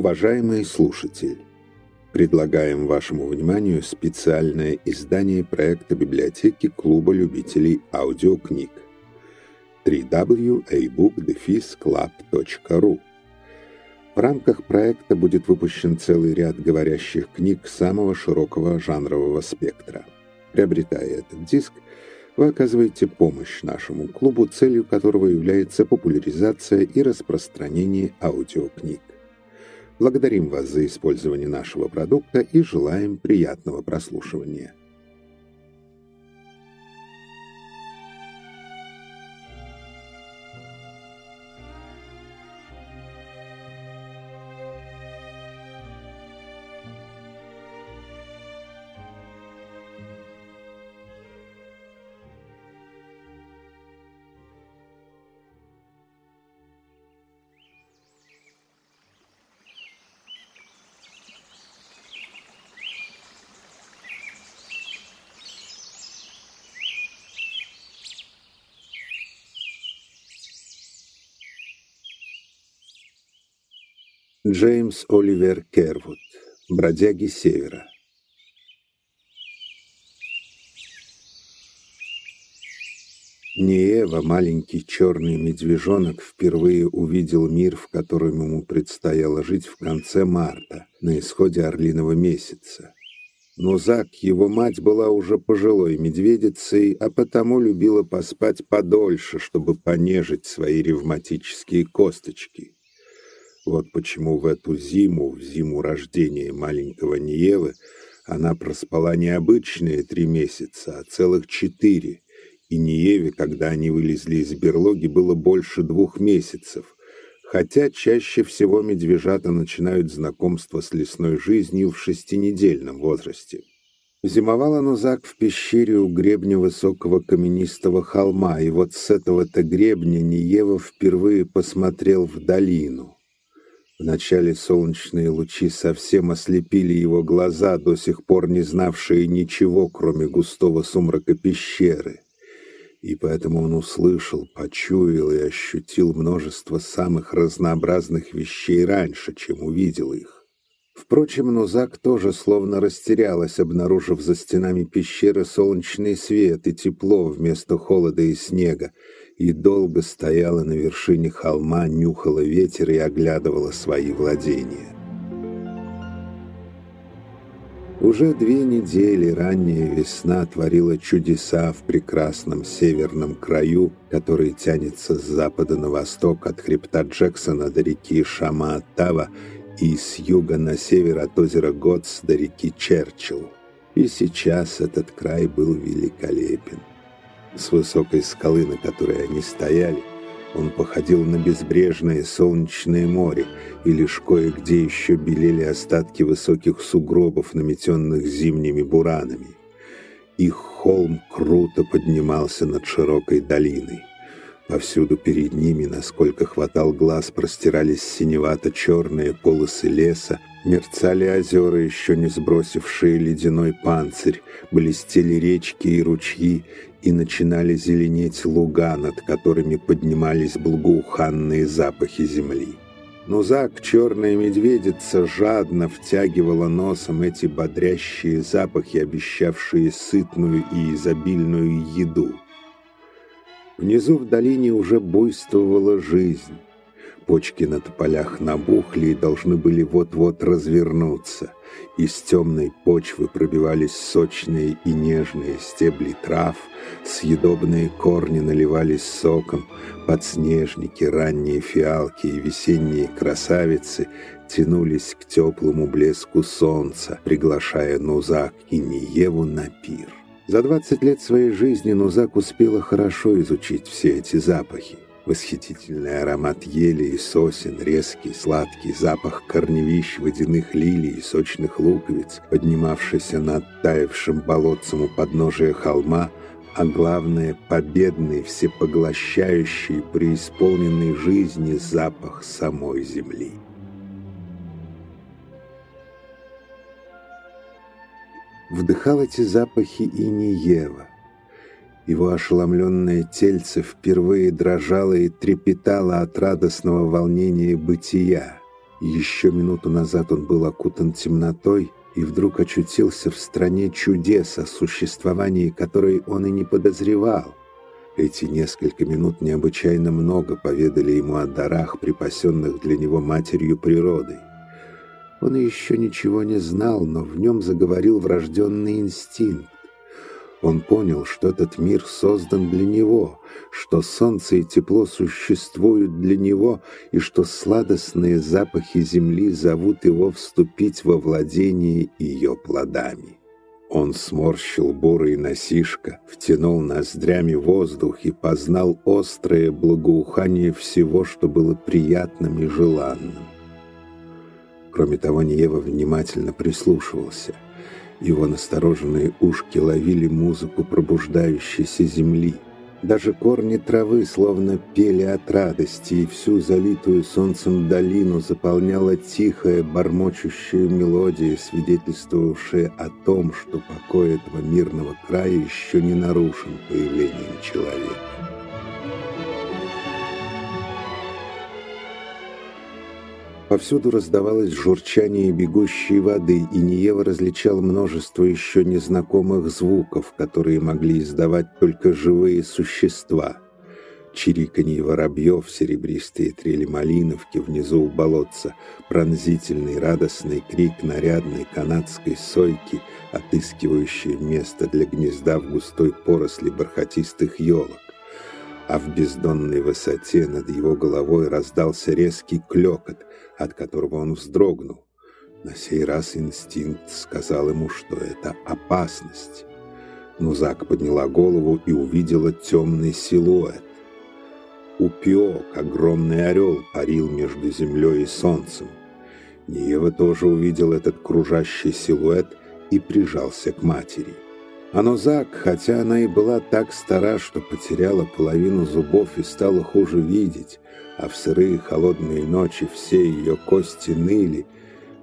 Уважаемый слушатель, предлагаем вашему вниманию специальное издание проекта библиотеки Клуба любителей аудиокниг www.abook-club.ru В рамках проекта будет выпущен целый ряд говорящих книг самого широкого жанрового спектра. Приобретая этот диск, вы оказываете помощь нашему клубу, целью которого является популяризация и распространение аудиокниг. Благодарим вас за использование нашего продукта и желаем приятного прослушивания. Джеймс Оливер Кервуд. Бродяги Севера. Неева, маленький черный медвежонок, впервые увидел мир, в котором ему предстояло жить в конце марта, на исходе орлиного месяца. Но Зак, его мать, была уже пожилой медведицей, а потому любила поспать подольше, чтобы понежить свои ревматические косточки. Вот почему в эту зиму, в зиму рождения маленького Ниевы, она проспала не обычные три месяца, а целых четыре. И Ниеве, когда они вылезли из берлоги, было больше двух месяцев. Хотя чаще всего медвежата начинают знакомство с лесной жизнью в шестинедельном возрасте. Зимовала Нузак в пещере у гребня высокого каменистого холма, и вот с этого-то гребня Ниева впервые посмотрел в долину. Вначале солнечные лучи совсем ослепили его глаза, до сих пор не знавшие ничего, кроме густого сумрака пещеры. И поэтому он услышал, почуял и ощутил множество самых разнообразных вещей раньше, чем увидел их. Впрочем, Нузак тоже словно растерялась, обнаружив за стенами пещеры солнечный свет и тепло вместо холода и снега, и долго стояла на вершине холма, нюхала ветер и оглядывала свои владения. Уже две недели ранняя весна творила чудеса в прекрасном северном краю, который тянется с запада на восток от хребта Джексона до реки Шама-Оттава и с юга на север от озера Готс до реки Черчилл. И сейчас этот край был великолепен. С высокой скалы, на которой они стояли, он походил на безбрежное солнечное море, и лишь кое-где еще белели остатки высоких сугробов, наметенных зимними буранами. Их холм круто поднимался над широкой долиной. Повсюду перед ними, насколько хватал глаз, простирались синевато-черные полосы леса, мерцали озера, еще не сбросившие ледяной панцирь, блестели речки и ручьи, и начинали зеленеть луга, над которыми поднимались благоуханные запахи земли. Но Зак, черная медведица, жадно втягивала носом эти бодрящие запахи, обещавшие сытную и изобильную еду. Внизу в долине уже буйствовала жизнь. Почки на тополях набухли и должны были вот-вот развернуться. Из темной почвы пробивались сочные и нежные стебли трав, съедобные корни наливались соком, подснежники, ранние фиалки и весенние красавицы тянулись к теплому блеску солнца, приглашая Нузак и Ниеву на пир. За 20 лет своей жизни Нузак успела хорошо изучить все эти запахи. Восхитительный аромат ели и сосен, резкий, сладкий запах корневищ, водяных лилий и сочных луковиц, поднимавшийся над таявшим болотцем у подножия холма, а главное — победный, всепоглощающий, преисполненный жизни запах самой земли. Вдыхал эти запахи и Ниева. Его ошеломленное тельце впервые дрожало и трепетало от радостного волнения бытия. Еще минуту назад он был окутан темнотой и вдруг очутился в стране чудес, о существовании которой он и не подозревал. Эти несколько минут необычайно много поведали ему о дарах, припасенных для него матерью природой. Он еще ничего не знал, но в нем заговорил врожденный инстинкт. Он понял, что этот мир создан для него, что солнце и тепло существуют для него, и что сладостные запахи земли зовут его вступить во владение ее плодами. Он сморщил бурый носишко, втянул ноздрями воздух и познал острое благоухание всего, что было приятным и желанным. Кроме того, Ниева внимательно прислушивался — его настороженные ушки ловили музыку пробуждающейся земли. Даже корни травы словно пели от радости, и всю залитую солнцем долину заполняла тихая, бормочущая мелодия, свидетельствовавшая о том, что покой этого мирного края еще не нарушен появлением человека. Повсюду раздавалось журчание бегущей воды, и Ниева различал множество еще незнакомых звуков, которые могли издавать только живые существа. Чириканье воробьев, серебристые трели малиновки внизу у болотца, пронзительный радостный крик нарядной канадской сойки, отыскивающей место для гнезда в густой поросли бархатистых елок а в бездонной высоте над его головой раздался резкий клёкот, от которого он вздрогнул. На сей раз инстинкт сказал ему, что это опасность. Но Зак подняла голову и увидела темный силуэт. Упиок, огромный орел, парил между землей и солнцем. Ниева тоже увидел этот кружащий силуэт и прижался к матери. А Нозак, хотя она и была так стара, что потеряла половину зубов и стала хуже видеть, а в сырые холодные ночи все ее кости ныли,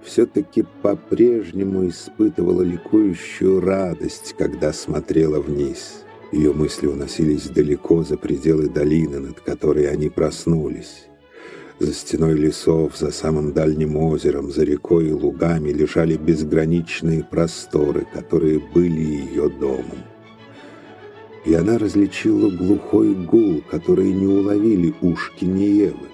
все-таки по-прежнему испытывала ликующую радость, когда смотрела вниз. Ее мысли уносились далеко за пределы долины, над которой они проснулись. За стеной лесов, за самым дальним озером, за рекой и лугами лежали безграничные просторы, которые были ее домом. И она различила глухой гул, который не уловили ушки Ниевы,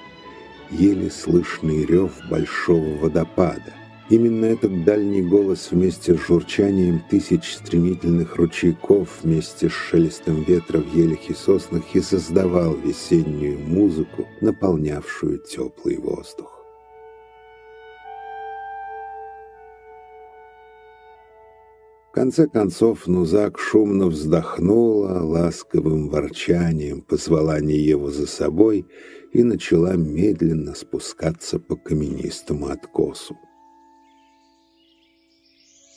еле слышный рев большого водопада. Именно этот дальний голос вместе с журчанием тысяч стремительных ручейков, вместе с шелестом ветра в елях и соснах и создавал весеннюю музыку, наполнявшую теплый воздух. В конце концов Нузак шумно вздохнула, ласковым ворчанием позвала Ниеву за собой и начала медленно спускаться по каменистому откосу.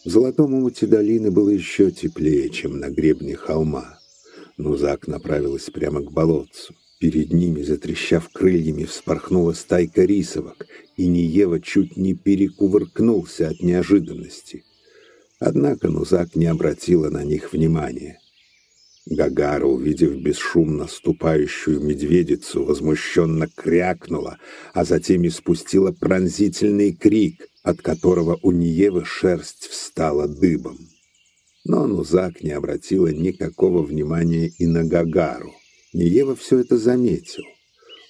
В золотом омуте долины было еще теплее, чем на гребне холма. Нузак направилась прямо к болотцу. Перед ними, затрещав крыльями, вспорхнула стайка рисовок, и Ниева чуть не перекувыркнулся от неожиданности. Однако Нузак не обратила на них внимания. Гагара, увидев бесшумно ступающую медведицу, возмущенно крякнула, а затем испустила пронзительный крик — от которого у Ниевы шерсть встала дыбом. Но Нузак не обратила никакого внимания и на Гагару. Ниева все это заметил.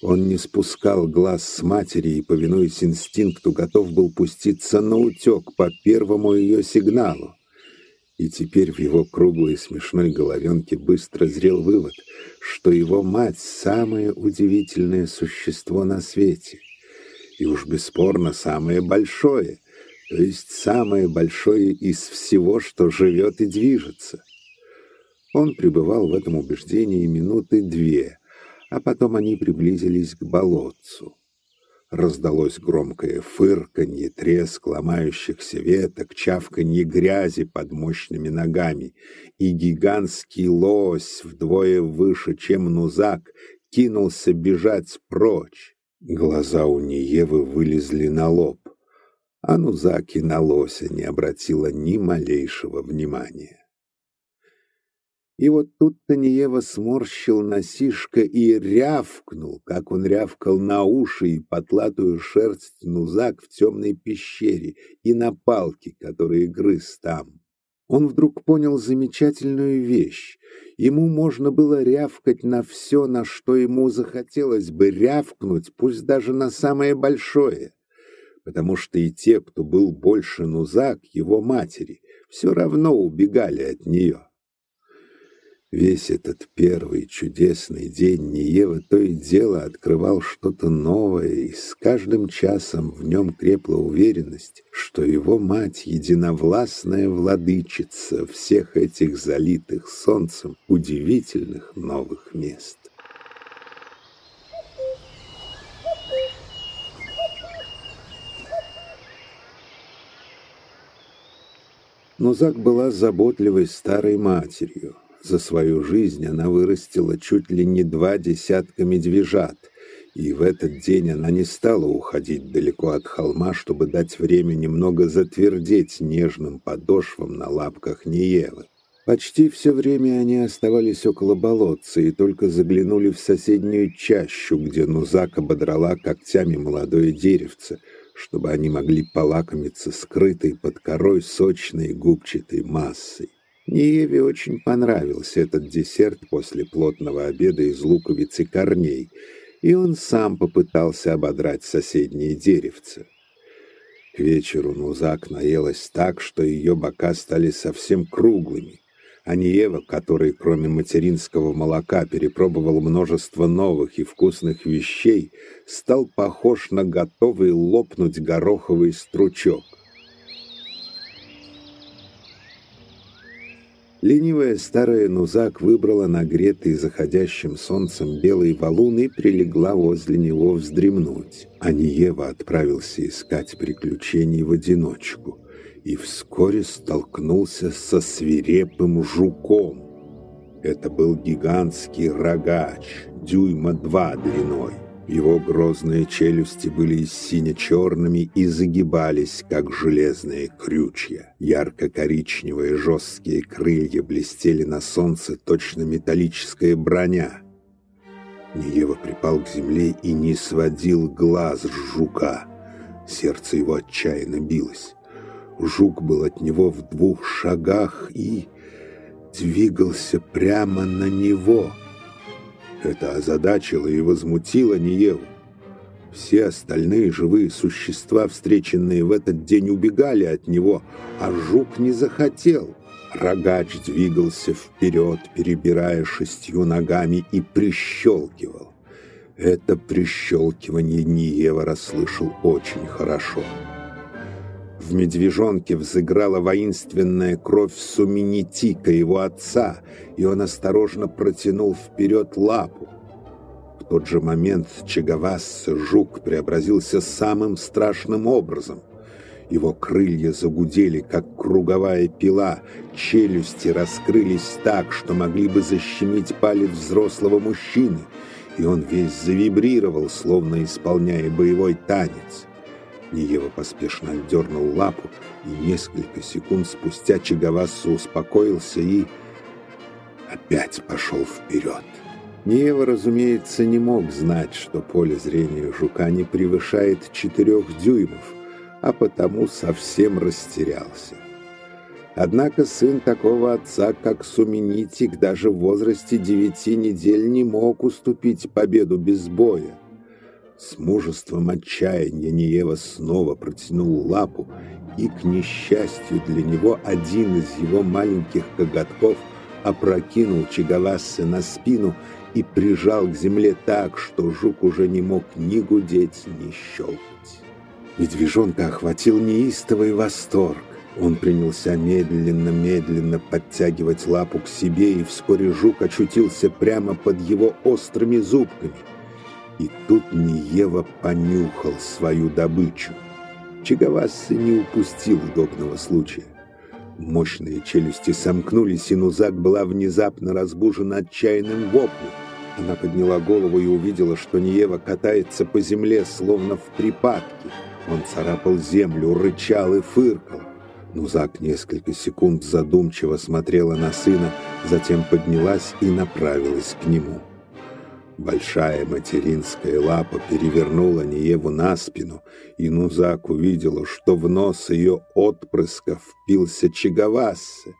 Он не спускал глаз с матери и, повинуясь инстинкту, готов был пуститься на утек по первому ее сигналу. И теперь в его круглой смешной головенке быстро зрел вывод, что его мать — самое удивительное существо на свете и уж бесспорно самое большое, то есть самое большое из всего, что живет и движется. Он пребывал в этом убеждении минуты две, а потом они приблизились к болотцу. Раздалось громкое фырканье, треск ломающихся веток, чавканье грязи под мощными ногами, и гигантский лось, вдвое выше, чем Нузак, кинулся бежать прочь. Глаза у Ниевы вылезли на лоб, а Нузаки на лося не обратила ни малейшего внимания. И вот тут-то Ниева сморщил носишко и рявкнул, как он рявкал на уши и потлатую шерсть нузак в темной пещере и на палки, которые грыз там. Он вдруг понял замечательную вещь. Ему можно было рявкать на все, на что ему захотелось бы рявкнуть, пусть даже на самое большое. Потому что и те, кто был больше Нузак, его матери, все равно убегали от нее. Весь этот первый чудесный день Ниева то и дело открывал что-то новое, и с каждым часом в нем крепла уверенность, что его мать — единовластная владычица всех этих залитых солнцем удивительных новых мест. Но Зак была заботливой старой матерью, за свою жизнь она вырастила чуть ли не два десятка медвежат, и в этот день она не стала уходить далеко от холма, чтобы дать время немного затвердеть нежным подошвам на лапках Ниевы. Почти все время они оставались около болотца и только заглянули в соседнюю чащу, где Нузак ободрала когтями молодое деревце, чтобы они могли полакомиться скрытой под корой сочной губчатой массой. Ниеве очень понравился этот десерт после плотного обеда из луковиц и корней, и он сам попытался ободрать соседние деревца. К вечеру Нузак наелась так, что ее бока стали совсем круглыми, а Ниева, который кроме материнского молока перепробовал множество новых и вкусных вещей, стал похож на готовый лопнуть гороховый стручок. Ленивая старая Нузак выбрала нагретый заходящим солнцем белый валун и прилегла возле него вздремнуть. А Ниева отправился искать приключений в одиночку и вскоре столкнулся со свирепым жуком. Это был гигантский рогач, дюйма два длиной. Его грозные челюсти были сине-черными и загибались, как железные крючья. Ярко-коричневые жесткие крылья блестели на солнце, точно металлическая броня. Ниева припал к земле и не сводил глаз с жука. Сердце его отчаянно билось. Жук был от него в двух шагах и двигался прямо на него — это озадачило и возмутило Ниеву. Все остальные живые существа, встреченные в этот день, убегали от него, а жук не захотел. Рогач двигался вперед, перебирая шестью ногами и прищелкивал. Это прищелкивание Ниева расслышал очень хорошо. В медвежонке взыграла воинственная кровь Суменитика, его отца, и он осторожно протянул вперед лапу. В тот же момент Чагавас, жук, преобразился самым страшным образом. Его крылья загудели, как круговая пила, челюсти раскрылись так, что могли бы защемить палец взрослого мужчины, и он весь завибрировал, словно исполняя боевой танец. Ниева поспешно отдернул лапу, и несколько секунд спустя Чагавасу успокоился и опять пошел вперед. Ниева, разумеется, не мог знать, что поле зрения жука не превышает четырех дюймов, а потому совсем растерялся. Однако сын такого отца, как Суменитик, даже в возрасте девяти недель не мог уступить победу без боя. С мужеством отчаяния Ниева снова протянул лапу, и, к несчастью для него, один из его маленьких коготков опрокинул Чигавассе на спину и прижал к земле так, что жук уже не мог ни гудеть, ни щелкать. Медвежонка охватил неистовый восторг. Он принялся медленно-медленно подтягивать лапу к себе, и вскоре жук очутился прямо под его острыми зубками — и тут Ниева понюхал свою добычу. Чагавасса не упустил удобного случая. Мощные челюсти сомкнулись, и Нузак была внезапно разбужена отчаянным воплем. Она подняла голову и увидела, что Ниева катается по земле, словно в припадке. Он царапал землю, рычал и фыркал. Нузак несколько секунд задумчиво смотрела на сына, затем поднялась и направилась к нему. Большая материнская лапа перевернула Ниеву на спину, и Нузак увидела, что в нос ее отпрыска впился Чигавассе.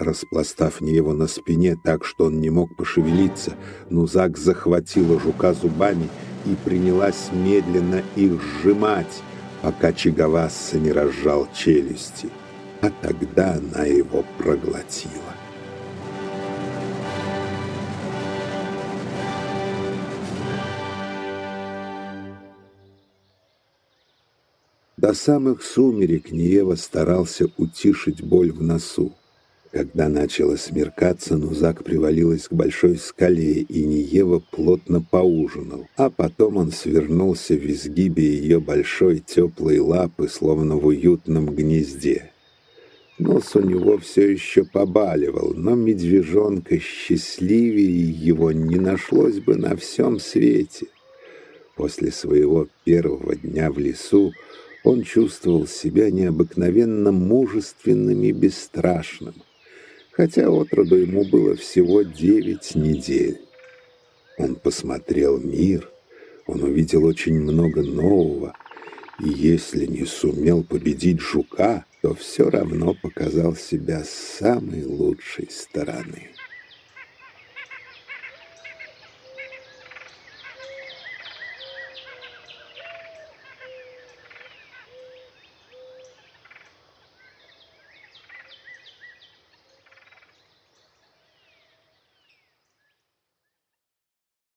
Распластав Ниеву на спине так, что он не мог пошевелиться, Нузак захватила жука зубами и принялась медленно их сжимать, пока Чигавасса не разжал челюсти. А тогда она его проглотила. До самых сумерек Ниева старался утишить боль в носу. Когда начало смеркаться, Нузак привалилась к большой скале, и Ниева плотно поужинал. А потом он свернулся в изгибе ее большой теплой лапы, словно в уютном гнезде. Нос у него все еще побаливал, но медвежонка счастливее его не нашлось бы на всем свете. После своего первого дня в лесу он чувствовал себя необыкновенно мужественным и бесстрашным, хотя отроду ему было всего девять недель. Он посмотрел мир, он увидел очень много нового, и если не сумел победить жука, то все равно показал себя с самой лучшей стороны.